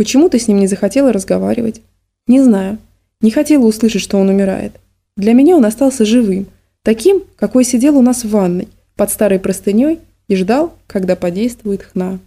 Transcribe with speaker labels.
Speaker 1: Почему ты с ним не захотела разговаривать? Не знаю. Не хотела услышать, что он умирает. Для меня он остался живым, таким, какой сидел у нас в ванной, под старой простыней и ждал, когда подействует хна.